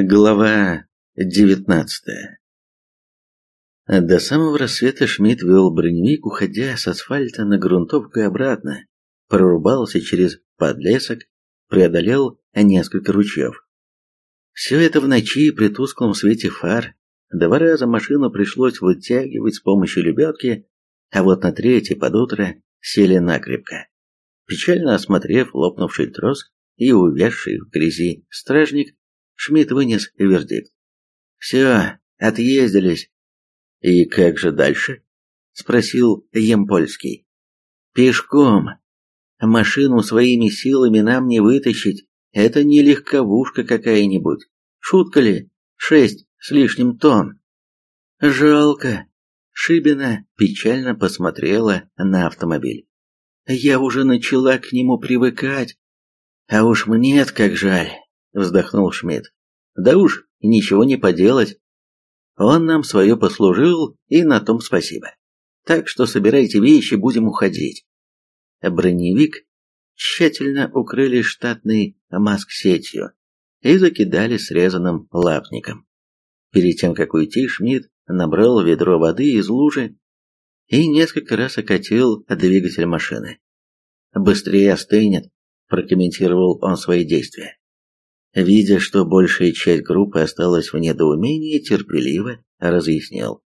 Глава девятнадцатая До самого рассвета Шмидт вел броневик, уходя с асфальта на грунтовку и обратно, прорубался через подлесок, преодолел несколько ручьев. Все это в ночи при тусклом свете фар. Два раза машину пришлось вытягивать с помощью лебедки, а вот на третий под утро сели накрепко. Печально осмотрев лопнувший трос и увязший в грязи стражник, Шмидт вынес вердикт. «Все, отъездились». «И как же дальше?» — спросил Емпольский. «Пешком. Машину своими силами нам не вытащить. Это не легковушка какая-нибудь. Шутка ли? Шесть с лишним тонн». «Жалко». Шибина печально посмотрела на автомобиль. «Я уже начала к нему привыкать. А уж мне как жаль вздохнул Шмидт. Да уж, ничего не поделать. Он нам свое послужил, и на том спасибо. Так что собирайте вещи, будем уходить. Броневик тщательно укрыли штатной маск-сетью и закидали срезанным лапником. Перед тем, как уйти, Шмидт набрал ведро воды из лужи и несколько раз окатил двигатель машины. «Быстрее остынет», – прокомментировал он свои действия. Видя, что большая часть группы осталась в недоумении, терпеливо разъяснил.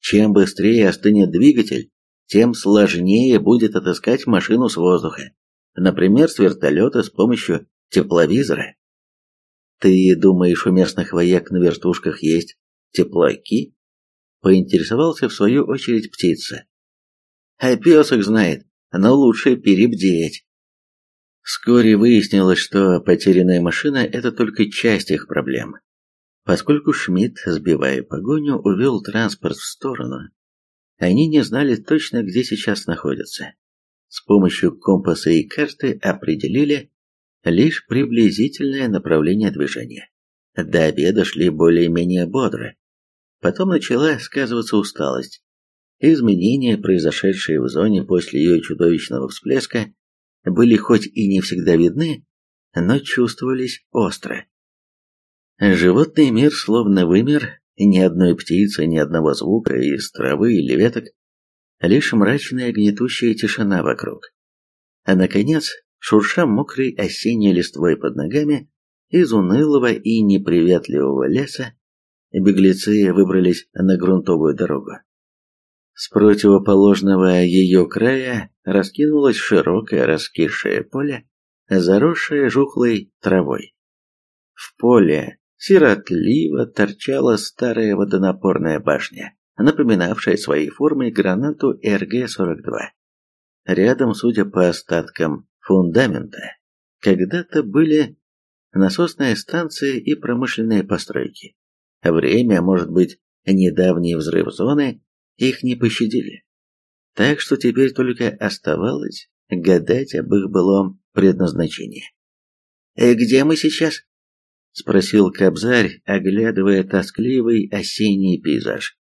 Чем быстрее остынет двигатель, тем сложнее будет отыскать машину с воздуха, например, с вертолета с помощью тепловизора. «Ты думаешь, у местных вояк на вертушках есть теплаки?» Поинтересовался в свою очередь птица. «А пес их знает, но лучше перебдеть». Вскоре выяснилось, что потерянная машина – это только часть их проблем. Поскольку Шмидт, сбивая погоню, увел транспорт в сторону, они не знали точно, где сейчас находятся. С помощью компаса и карты определили лишь приблизительное направление движения. До обеда шли более-менее бодро. Потом начала сказываться усталость. Изменения, произошедшие в зоне после ее чудовищного всплеска, были хоть и не всегда видны, но чувствовались остро. Животный мир словно вымер, ни одной птицы, ни одного звука из травы или веток, лишь мрачная гнетущая тишина вокруг. А наконец, шурша мокрой осенней листвой под ногами, из унылого и неприветливого леса беглецы выбрались на грунтовую дорогу. С противоположного ее края раскинулось широкое раскисшее поле, заросшее жухлой травой. В поле сиротливо торчала старая водонапорная башня, напоминавшая своей формой гранату РГ-42. Рядом, судя по остаткам фундамента, когда-то были насосная станция и промышленные постройки. Время, может быть, недавний взрыв зоны их не пощадили. Так что теперь только оставалось гадать об их былом предназначении. «И где мы сейчас?» — спросил Кобзарь, оглядывая тоскливый осенний пейзаж.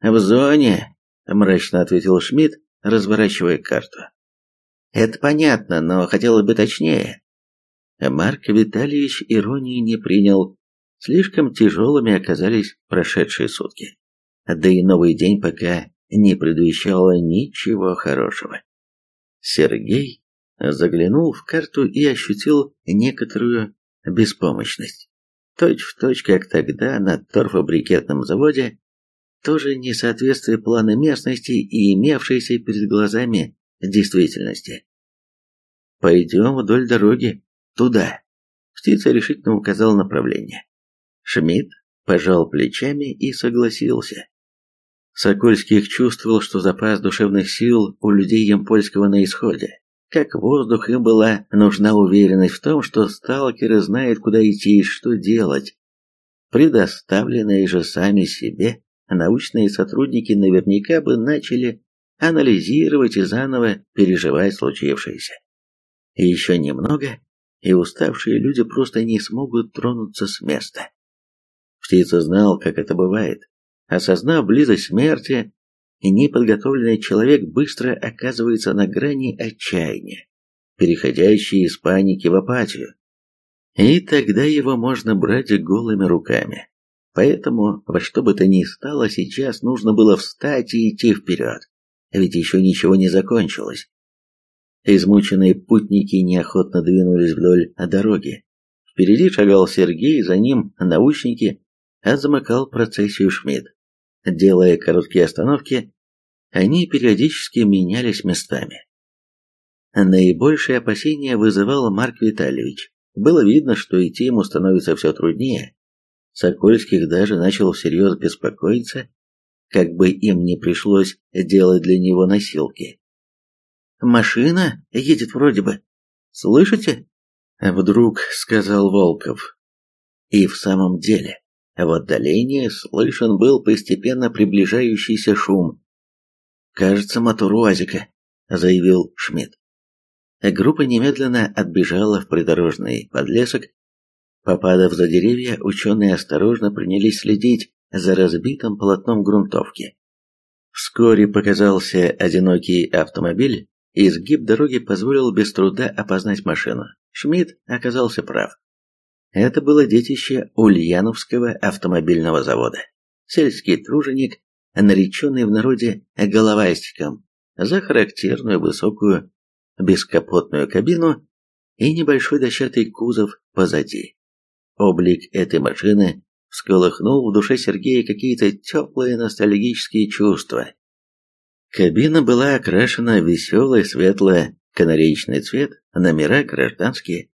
«В зоне», — мрачно ответил Шмидт, разворачивая карту. «Это понятно, но хотелось бы точнее». Марк Витальевич иронии не принял. Слишком тяжелыми оказались прошедшие сутки да и новый день пока не предвещало ничего хорошего. Сергей заглянул в карту и ощутил некоторую беспомощность. Точь в точь, как тогда на торфобрикетном заводе, тоже несоответствие плана местности и имевшейся перед глазами действительности. «Пойдем вдоль дороги, туда», — птица решительно указал направление. Шмидт пожал плечами и согласился. Сокольских чувствовал, что запас душевных сил у людей Ямпольского на исходе. Как воздух им была нужна уверенность в том, что сталкеры знают, куда идти и что делать. Предоставленные же сами себе, научные сотрудники наверняка бы начали анализировать и заново переживать случившееся. И еще немного, и уставшие люди просто не смогут тронуться с места. Птица знал, как это бывает. Осознав близость смерти, неподготовленный человек быстро оказывается на грани отчаяния, переходящей из паники в апатию. И тогда его можно брать голыми руками. Поэтому во что бы то ни стало, сейчас нужно было встать и идти вперед. Ведь еще ничего не закончилось. Измученные путники неохотно двинулись вдоль дороги. Впереди шагал Сергей, за ним научники, а замыкал процессию Шмидт. Делая короткие остановки, они периодически менялись местами. Наибольшее опасение вызывал Марк Витальевич. Было видно, что идти ему становится все труднее. Сокольских даже начал всерьез беспокоиться, как бы им не пришлось делать для него носилки. «Машина едет вроде бы. Слышите?» Вдруг сказал Волков. И в самом деле, в отдалении слышен был постепенно приближающийся шум. «Кажется, мотор УАЗика», — заявил Шмидт. Группа немедленно отбежала в придорожный подлесок. Попадав за деревья, ученые осторожно принялись следить за разбитым полотном грунтовки. Вскоре показался одинокий автомобиль, и изгиб дороги позволил без труда опознать машину. Шмидт оказался прав. Это было детище Ульяновского автомобильного завода. Сельский труженик, нареченный в народе головастиком, за характерную высокую бескапотную кабину и небольшой дощатый кузов позади. Облик этой машины всколыхнул в душе Сергея какие-то теплые ностальгические чувства. Кабина была окрашена в веселый светло-канареечный цвет, номера гражданские,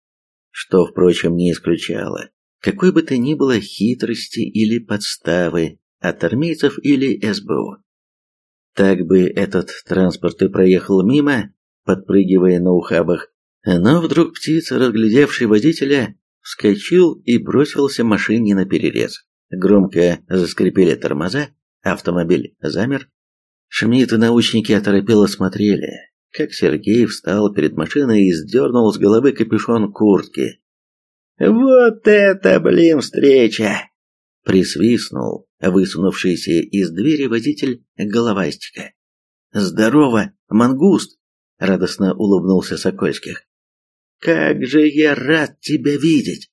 что, впрочем, не исключало какой бы то ни было хитрости или подставы от армейцев или СБУ. Так бы этот транспорт и проехал мимо, подпрыгивая на ухабах, но вдруг птица, разглядевший водителя, вскочил и бросился машине на перерез. Громко заскрипели тормоза, автомобиль замер. Шмидт и научники оторопело смотрели, как Сергей встал перед машиной и сдернул с головы капюшон куртки. «Вот это, блин, встреча!» Присвистнул высунувшийся из двери водитель головастика. «Здорово, мангуст!» — радостно улыбнулся Сокольских. «Как же я рад тебя видеть!»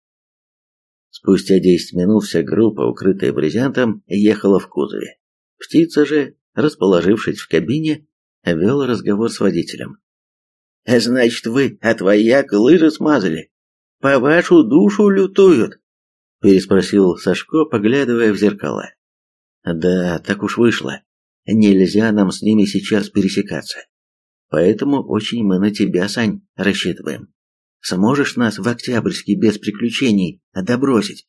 Спустя десять минут вся группа, укрытая брезентом, ехала в кузове. Птица же, расположившись в кабине, вел разговор с водителем. «Значит, вы от вояк лыжи смазали? По вашу душу лютуют?» переспросил Сашко, поглядывая в зеркала. «Да, так уж вышло. Нельзя нам с ними сейчас пересекаться. Поэтому очень мы на тебя, Сань, рассчитываем. Сможешь нас в Октябрьске без приключений добросить?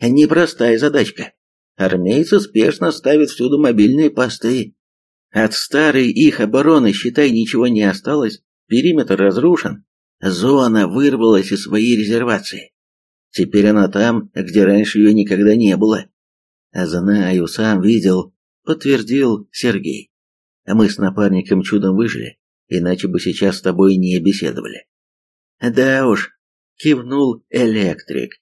Непростая задачка. Армейцы спешно ставят всюду мобильные посты. От старой их обороны, считай, ничего не осталось. Периметр разрушен. Зона вырвалась из своей резервации. Теперь она там, где раньше ее никогда не было. Знаю, сам видел, подтвердил Сергей. А мы с напарником чудом выжили, иначе бы сейчас с тобой не беседовали. Да уж, кивнул электрик.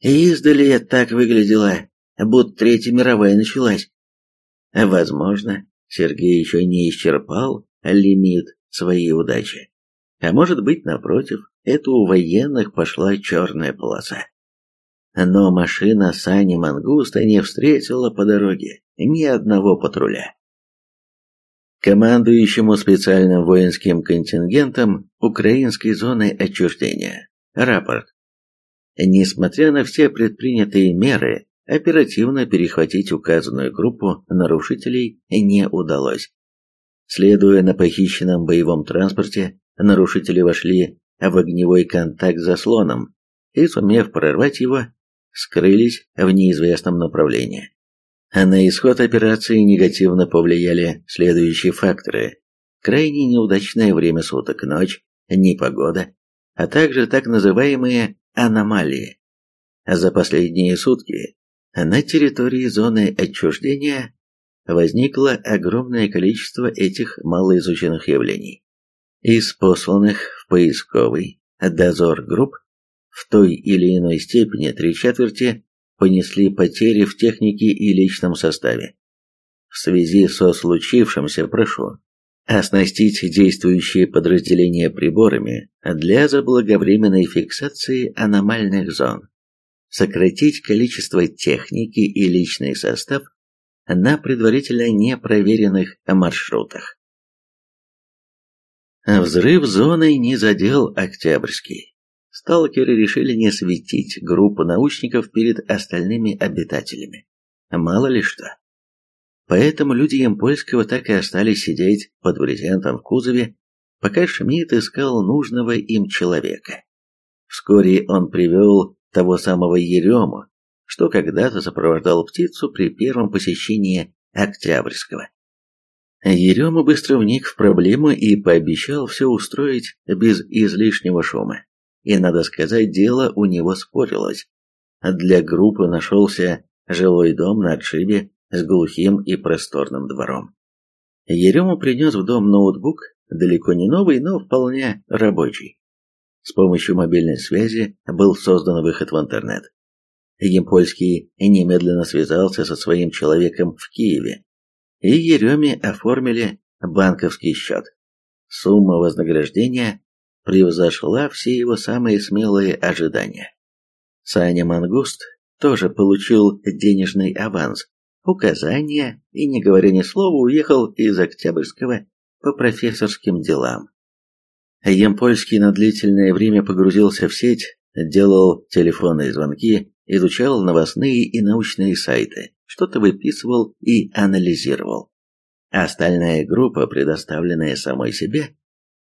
Издали так выглядело, будто Третья мировая началась. Возможно, Сергей еще не исчерпал лимит своей удачи. А может быть, напротив, это у военных пошла черная полоса. Но машина Сани Мангуста не встретила по дороге ни одного патруля командующему специальным воинским контингентом украинской зоны отчуждения. Рапорт. Несмотря на все предпринятые меры, оперативно перехватить указанную группу нарушителей не удалось. Следуя на похищенном боевом транспорте, нарушители вошли в огневой контакт с заслоном и, сумев прорвать его, скрылись в неизвестном направлении. На исход операции негативно повлияли следующие факторы. Крайне неудачное время суток, ночь, непогода, а также так называемые аномалии. За последние сутки на территории зоны отчуждения возникло огромное количество этих малоизученных явлений. Из посланных в поисковый дозор групп в той или иной степени три четверти понесли потери в технике и личном составе. В связи со случившимся прошу Оснастить действующие подразделения приборами для заблаговременной фиксации аномальных зон. Сократить количество техники и личный состав на предварительно непроверенных маршрутах. Взрыв зоны не задел Октябрьский. Сталкеры решили не светить группу научников перед остальными обитателями. Мало ли что. Поэтому люди Емпольского так и остались сидеть под брезентом в кузове, пока Шмидт искал нужного им человека. Вскоре он привел того самого Ерему, что когда-то сопровождал птицу при первом посещении Октябрьского. Ерема быстро вник в проблему и пообещал все устроить без излишнего шума. И, надо сказать, дело у него спорилось. Для группы нашелся жилой дом на отшибе с глухим и просторным двором. Ерема принес в дом ноутбук, далеко не новый, но вполне рабочий. С помощью мобильной связи был создан выход в интернет. Емпольский немедленно связался со своим человеком в Киеве, и Ереме оформили банковский счет. Сумма вознаграждения превзошла все его самые смелые ожидания. Саня Мангуст тоже получил денежный аванс, указания и, не говоря ни слова, уехал из Октябрьского по профессорским делам. Емпольский на длительное время погрузился в сеть, делал телефонные звонки, изучал новостные и научные сайты, что-то выписывал и анализировал. Остальная группа, предоставленная самой себе,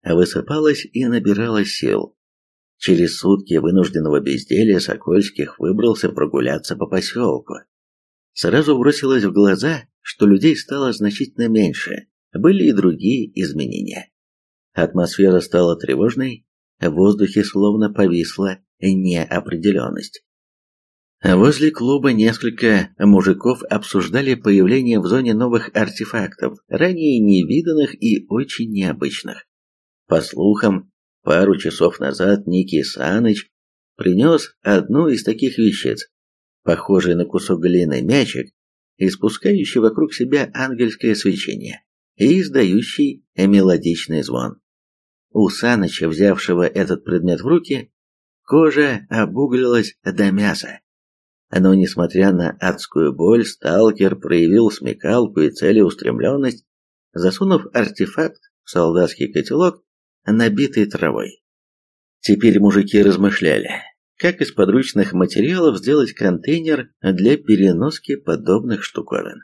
высыпалась и набирала сил. Через сутки вынужденного безделия Сокольских выбрался прогуляться по поселку. Сразу бросилось в глаза, что людей стало значительно меньше, были и другие изменения. Атмосфера стала тревожной, в воздухе словно повисла неопределенность. Возле клуба несколько мужиков обсуждали появление в зоне новых артефактов, ранее невиданных и очень необычных. По слухам, пару часов назад Ники Саныч принес одну из таких вещиц, похожий на кусок глины мячик, испускающий вокруг себя ангельское свечение и издающий мелодичный звон. У Саныча, взявшего этот предмет в руки, кожа обуглилась до мяса. Но, несмотря на адскую боль, сталкер проявил смекалку и целеустремленность, засунув артефакт в солдатский котелок, набитый травой. Теперь мужики размышляли, как из подручных материалов сделать контейнер для переноски подобных штуковин.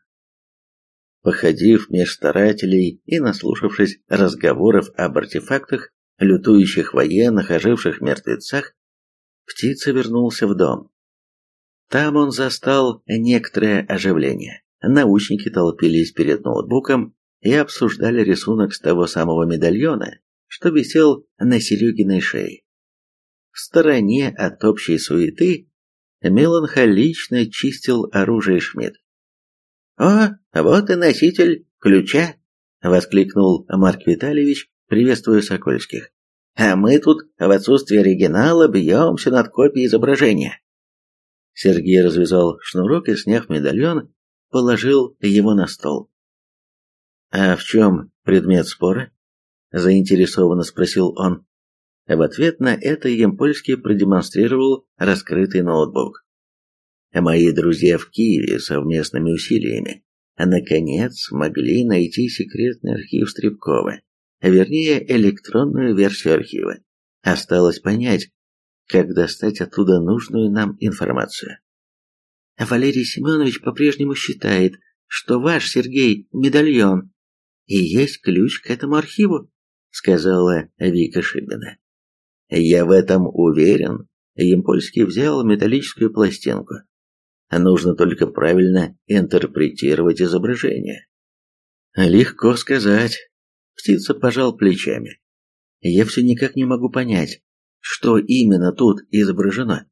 Походив меж старателей и наслушавшись разговоров об артефактах, лютующих военных, оживших мертвецах, птица вернулся в дом. Там он застал некоторое оживление. Научники толпились перед ноутбуком и обсуждали рисунок с того самого медальона, что висел на Серегиной шее. В стороне от общей суеты меланхолично чистил оружие Шмидт. «О, вот и носитель ключа!» — воскликнул Марк Витальевич, приветствуя Сокольских. «А мы тут в отсутствие оригинала бьемся над копией изображения». Сергей развязал шнурок и, сняв медальон, положил его на стол. «А в чем предмет спора?» – заинтересованно спросил он. В ответ на это Емпольский продемонстрировал раскрытый ноутбук. Мои друзья в Киеве совместными усилиями наконец смогли найти секретный архив Стребкова, вернее электронную версию архива. Осталось понять, как достать оттуда нужную нам информацию. Валерий Семенович по-прежнему считает, что ваш, Сергей, медальон и есть ключ к этому архиву, сказала Вика Шибина. Я в этом уверен. Емпольский взял металлическую пластинку. Нужно только правильно интерпретировать изображение. Легко сказать. Птица пожал плечами. Я все никак не могу понять, что именно тут изображено.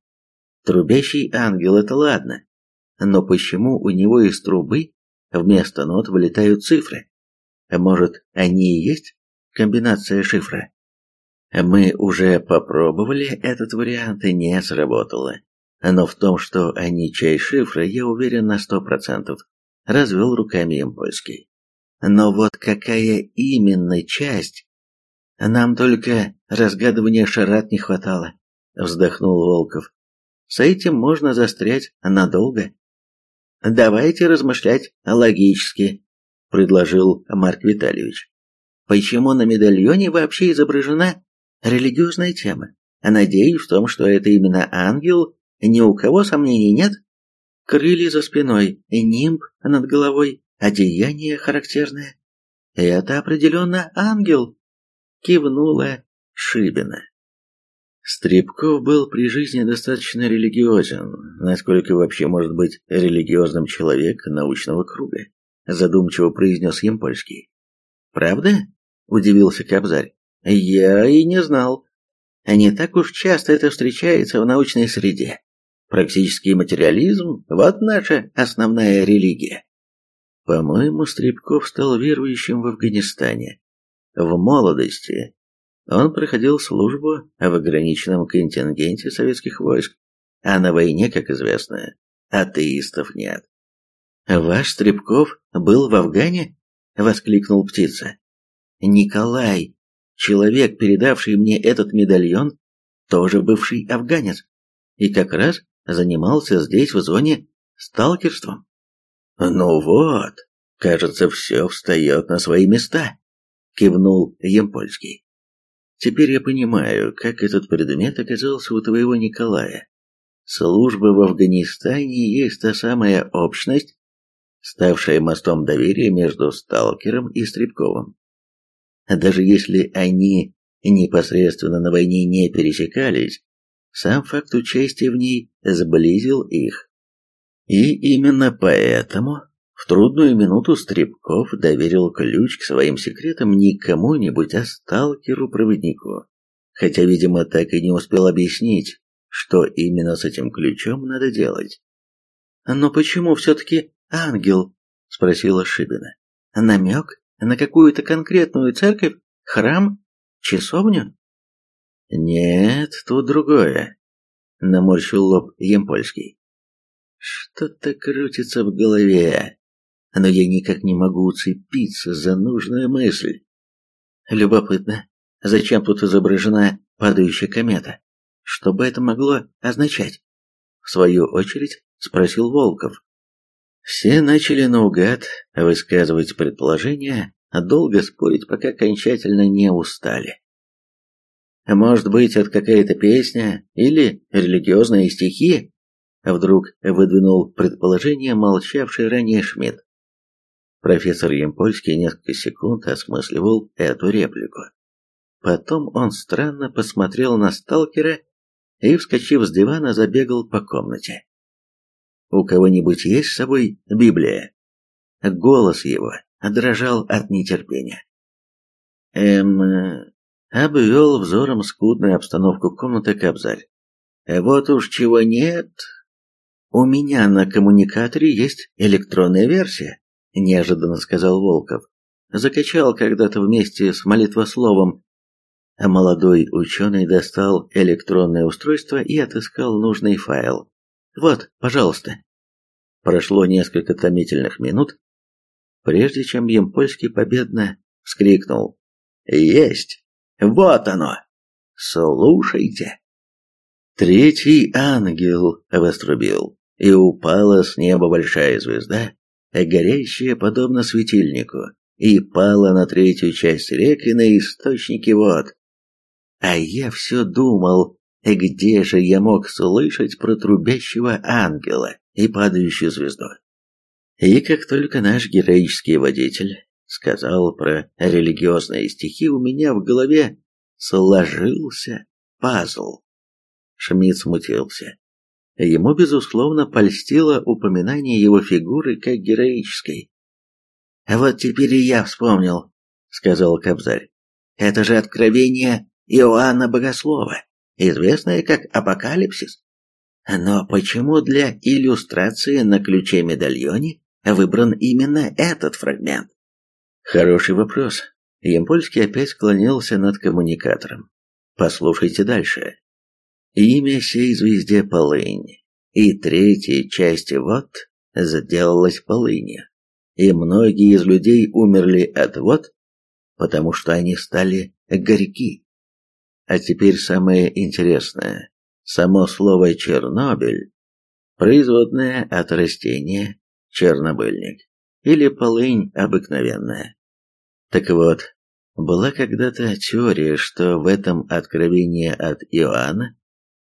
Трубящий ангел – это ладно, но почему у него из трубы вместо нот вылетают цифры? Может, они и есть комбинация шифра? Мы уже попробовали этот вариант и не сработало. Но в том, что они чай шифра, я уверен на сто процентов. Развел руками им польский. Но вот какая именно часть? Нам только разгадывания шарат не хватало, вздохнул Волков. С этим можно застрять надолго. Давайте размышлять логически, предложил Марк Витальевич. Почему на медальоне вообще изображена религиозная тема? Надеюсь в том, что это именно ангел, ни у кого сомнений нет? Крылья за спиной, нимб над головой, одеяние характерное. Это определенно ангел, кивнула Шибина. Стрипков был при жизни достаточно религиозен, насколько вообще может быть религиозным человек научного круга, задумчиво произнес Емпольский. Правда? удивился Кобзарь. Я и не знал. Не так уж часто это встречается в научной среде. Практический материализм – вот наша основная религия. По-моему, Стрипков стал верующим в Афганистане. В молодости он проходил службу в ограниченном контингенте советских войск, а на войне, как известно, атеистов нет. «Ваш Стрипков был в Афгане?» — воскликнул птица. «Николай, человек, передавший мне этот медальон, тоже бывший афганец, и как раз занимался здесь, в зоне, сталкерством». «Ну вот, кажется, все встает на свои места», — кивнул Емпольский. «Теперь я понимаю, как этот предмет оказался у твоего Николая. Служба в Афганистане есть та самая общность, ставшая мостом доверия между сталкером и Стребковым. Даже если они непосредственно на войне не пересекались, сам факт участия в ней сблизил их. И именно поэтому в трудную минуту Стребков доверил ключ к своим секретам не кому-нибудь, а сталкеру-проводнику. Хотя, видимо, так и не успел объяснить, что именно с этим ключом надо делать. «Но почему все-таки ангел?» – спросила Шибина. «Намек на какую-то конкретную церковь, храм, часовню?» «Нет, тут другое», – наморщил лоб Емпольский. Что-то крутится в голове, но я никак не могу уцепиться за нужную мысль. Любопытно, зачем тут изображена падающая комета? Что бы это могло означать? В свою очередь спросил Волков. Все начали наугад высказывать предположения, а долго спорить, пока окончательно не устали. Может быть, это какая-то песня или религиозные стихи? Вдруг выдвинул предположение молчавший ранее Шмидт. Профессор Емпольский несколько секунд осмысливал эту реплику. Потом он странно посмотрел на сталкера и, вскочив с дивана, забегал по комнате. «У кого-нибудь есть с собой Библия?» Голос его дрожал от нетерпения. Эм... Обвел взором скудную обстановку комнаты Кобзарь. «Вот уж чего нет, «У меня на коммуникаторе есть электронная версия», – неожиданно сказал Волков. Закачал когда-то вместе с молитвословом. А молодой ученый достал электронное устройство и отыскал нужный файл. «Вот, пожалуйста». Прошло несколько томительных минут, прежде чем Емпольский победно вскрикнул. «Есть! Вот оно! Слушайте!» Третий ангел вострубил и упала с неба большая звезда, горящая подобно светильнику, и пала на третью часть рек и на источники вод. А я все думал, где же я мог слышать про трубящего ангела и падающую звезду. И как только наш героический водитель сказал про религиозные стихи, у меня в голове сложился пазл. Шмидт смутился. Ему, безусловно, польстило упоминание его фигуры как героической. «А вот теперь и я вспомнил», — сказал Кобзарь. «Это же откровение Иоанна Богослова, известное как Апокалипсис. Но почему для иллюстрации на ключе-медальоне выбран именно этот фрагмент?» «Хороший вопрос». Ямпольский опять склонился над коммуникатором. «Послушайте дальше. Имя сей звезде полынь, и третья часть вот сделалась полынью. и многие из людей умерли от вод, потому что они стали горьки. А теперь самое интересное. Само слово «Чернобыль» производное от растения чернобыльник или полынь обыкновенная. Так вот, была когда-то теория, что в этом откровении от Иоанна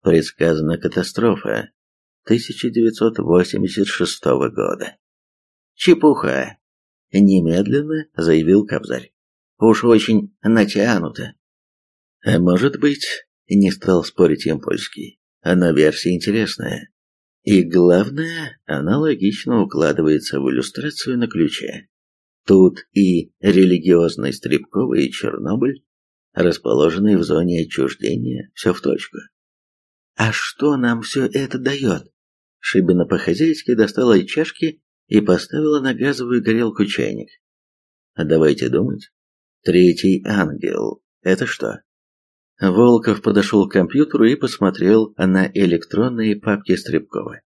предсказана катастрофа 1986 года. Чепуха, немедленно заявил Кобзарь. Уж очень натянуто. А может быть, не стал спорить им польский, но версия интересная. И главное, она логично укладывается в иллюстрацию на ключе. Тут и религиозный Стребковый и Чернобыль, расположенные в зоне отчуждения, все в точку. А что нам все это дает? Шибина по-хозяйски достала из чашки и поставила на газовую горелку чайник. Давайте думать. Третий ангел. Это что? Волков подошел к компьютеру и посмотрел на электронные папки Стребкова.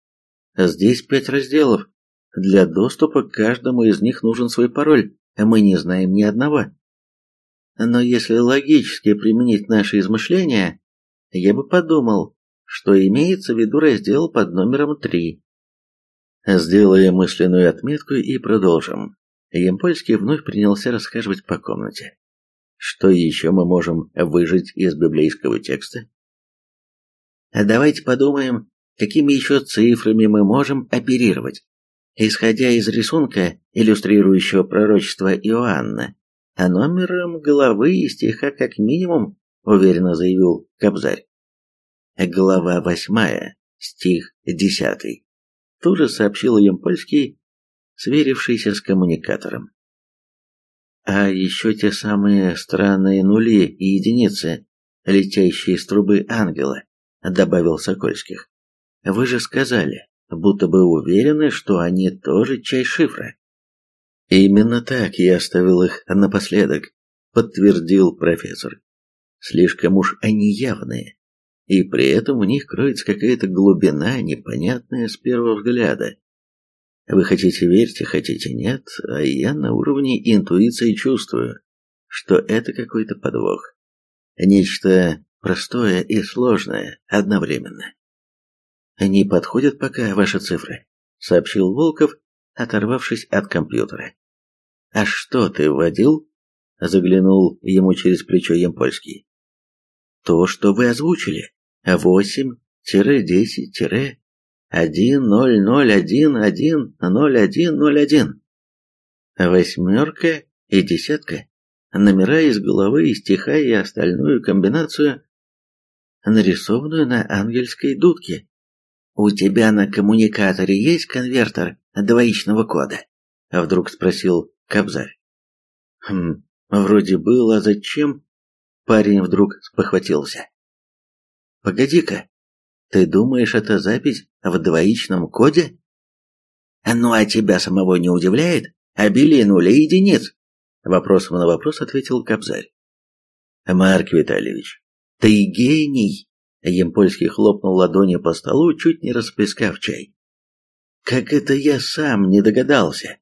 Здесь пять разделов. Для доступа к каждому из них нужен свой пароль, мы не знаем ни одного. Но если логически применить наши измышления, я бы подумал, что имеется в виду раздел под номером 3. Сделаем мысленную отметку и продолжим. Ямпольский вновь принялся расхаживать по комнате. Что еще мы можем выжить из библейского текста? Давайте подумаем, какими еще цифрами мы можем оперировать. Исходя из рисунка, иллюстрирующего пророчество Иоанна, а номером главы и стиха как минимум, уверенно заявил Кобзарь. Глава восьмая, стих десятый. Тут же сообщил им польский, сверившийся с коммуникатором. А еще те самые странные нули и единицы, летящие из трубы ангела, добавил Сокольских. Вы же сказали, будто бы уверены, что они тоже часть шифра. Именно так я оставил их напоследок, подтвердил профессор. Слишком уж они явные, и при этом в них кроется какая-то глубина, непонятная с первого взгляда. Вы хотите верьте, хотите нет, а я на уровне интуиции чувствую, что это какой-то подвох. Нечто простое и сложное одновременно. «Не подходят пока ваши цифры», — сообщил Волков, оторвавшись от компьютера. «А что ты вводил?» — заглянул ему через плечо Емпольский. «То, что вы озвучили. Восемь-десять-тире один ноль ноль один один ноль один ноль один. Восьмерка и десятка. Номера из головы и стиха и остальную комбинацию, нарисованную на ангельской дудке. У тебя на коммуникаторе есть конвертер двоичного кода? Вдруг спросил Кобзарь. Хм, вроде было, а зачем? Парень вдруг спохватился. Погоди-ка, ты думаешь, это запись в двоичном коде? Ну а тебя самого не удивляет обилие нулей и единиц? Вопросом на вопрос ответил Кобзарь. Марк Витальевич, ты гений! Емпольский хлопнул ладонью по столу, чуть не расплескав чай. Как это я сам не догадался?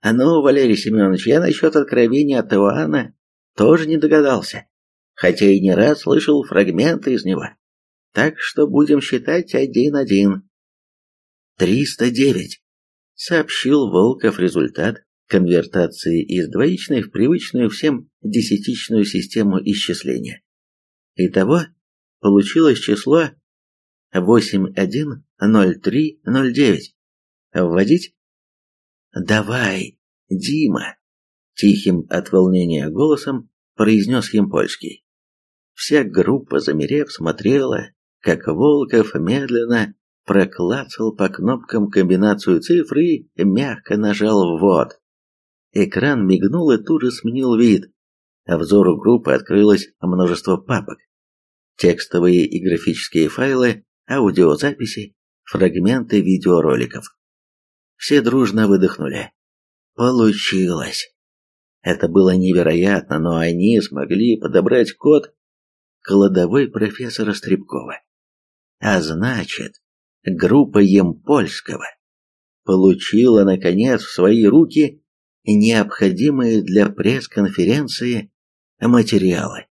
А ну, Валерий Семенович, я насчет откровения от Иоанна тоже не догадался, хотя и не раз слышал фрагменты из него. Так что будем считать один-один. «Триста девять», — сообщил Волков результат конвертации из двоичной в привычную всем десятичную систему исчисления. Итого получилось число 810309. Вводить? «Давай, Дима!» — тихим от волнения голосом произнес Емпольский. Вся группа, замерев, смотрела, как Волков медленно проклацал по кнопкам комбинацию цифр и мягко нажал «ввод». Экран мигнул и тут же сменил вид. А взору группы открылось множество папок. Текстовые и графические файлы, аудиозаписи, фрагменты видеороликов. Все дружно выдохнули. Получилось. Это было невероятно, но они смогли подобрать код кладовой профессора Стребкова. А значит, группа Емпольского получила, наконец, в свои руки необходимые для пресс-конференции материалы.